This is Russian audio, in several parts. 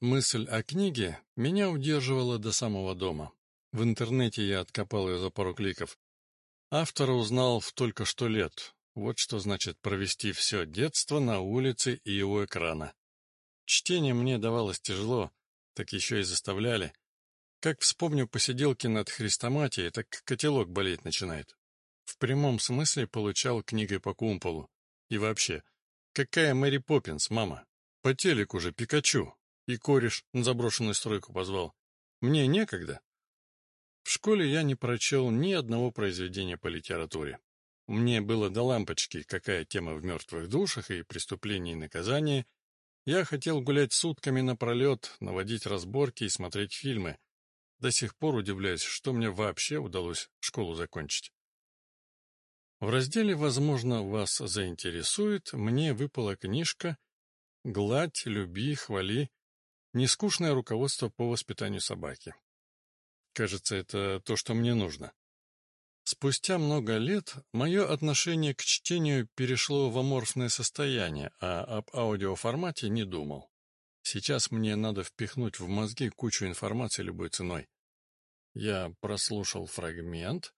Мысль о книге меня удерживала до самого дома. В интернете я откопал ее за пару кликов. Автора узнал в только что лет. Вот что значит провести все детство на улице и у экрана. Чтение мне давалось тяжело, так еще и заставляли. Как вспомню посиделки над хрестоматией, так котелок болеть начинает. В прямом смысле получал книгой по кумполу. И вообще, какая Мэри Поппинс, мама? По телеку же Пикачу. И кореш на заброшенную стройку позвал. Мне некогда. В школе я не прочел ни одного произведения по литературе. Мне было до лампочки, какая тема в «Мертвых душах» и «Преступление и наказание». Я хотел гулять сутками напролет, наводить разборки и смотреть фильмы. До сих пор удивляюсь, что мне вообще удалось школу закончить. В разделе «Возможно, вас заинтересует» мне выпала книжка «Гладь, люби, хвали. Нескучное руководство по воспитанию собаки». Кажется, это то, что мне нужно. Спустя много лет мое отношение к чтению перешло в аморфное состояние, а об аудиоформате не думал. Сейчас мне надо впихнуть в мозги кучу информации любой ценой. Я прослушал фрагмент,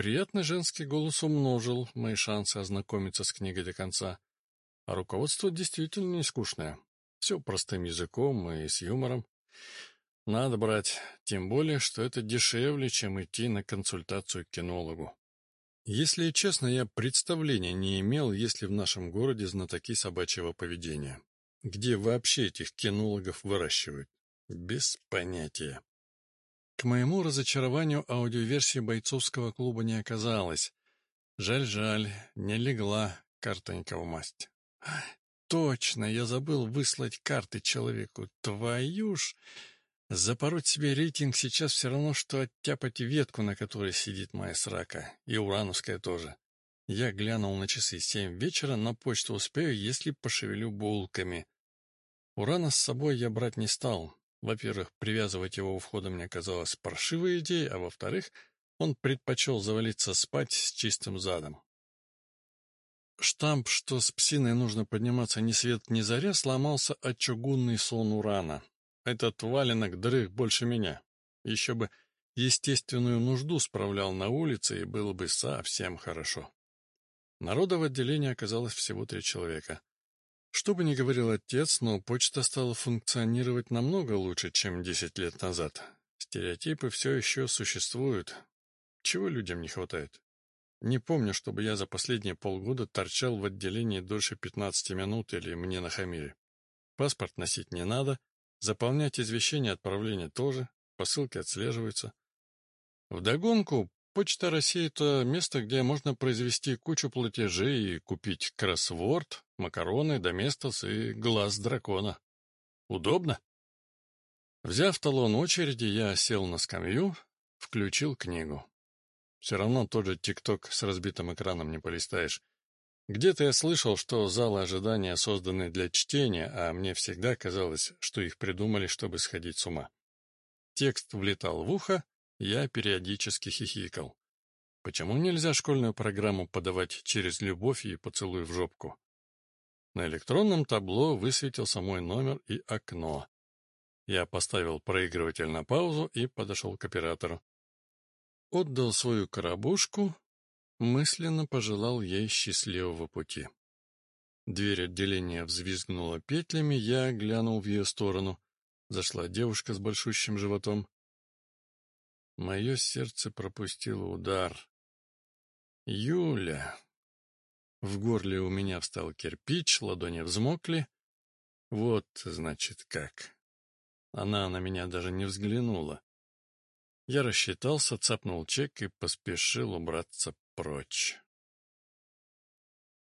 Приятный женский голос умножил мои шансы ознакомиться с книгой до конца. А руководство действительно не скучное. Все простым языком и с юмором. Надо брать, тем более, что это дешевле, чем идти на консультацию к кинологу. Если честно, я представления не имел, есть ли в нашем городе знатоки собачьего поведения. Где вообще этих кинологов выращивают? Без понятия. К моему разочарованию аудиоверсии бойцовского клуба не оказалось. Жаль-жаль, не легла картонька в масть. Точно, я забыл выслать карты человеку. Твою ж! Запороть себе рейтинг сейчас все равно, что оттяпать ветку, на которой сидит моя срака. И урановская тоже. Я глянул на часы семь вечера, на почту успею, если пошевелю булками. Урана с собой я брать не стал. Во-первых, привязывать его у входа мне казалось паршивой идеей, а во-вторых, он предпочел завалиться спать с чистым задом. Штамп, что с псиной нужно подниматься ни свет ни заря, сломался от чугунный сон урана. Этот валенок дрых больше меня. Еще бы естественную нужду справлял на улице, и было бы совсем хорошо. Народа в отделении оказалось всего три человека. Что бы ни говорил отец, но почта стала функционировать намного лучше, чем десять лет назад. Стереотипы все еще существуют. Чего людям не хватает? Не помню, чтобы я за последние полгода торчал в отделении дольше 15 минут или мне нахамили. Паспорт носить не надо, заполнять извещения отправления тоже, посылки отслеживаются. Вдогонку Почта России — это место, где можно произвести кучу платежей и купить кроссворд, макароны, доместос и глаз дракона. Удобно? Взяв талон очереди, я сел на скамью, включил книгу. Все равно тот же ТикТок с разбитым экраном не полистаешь. Где-то я слышал, что залы ожидания созданы для чтения, а мне всегда казалось, что их придумали, чтобы сходить с ума. Текст влетал в ухо, я периодически хихикал. Почему нельзя школьную программу подавать через любовь и поцелуй в жопку? На электронном табло высветился мой номер и окно. Я поставил проигрыватель на паузу и подошел к оператору. Отдал свою коробушку, мысленно пожелал ей счастливого пути. Дверь отделения взвизгнула петлями, я глянул в ее сторону. Зашла девушка с большущим животом. Мое сердце пропустило удар. Юля. В горле у меня встал кирпич, ладони взмокли. Вот, значит, как. Она на меня даже не взглянула. Я рассчитался, цапнул чек и поспешил убраться прочь.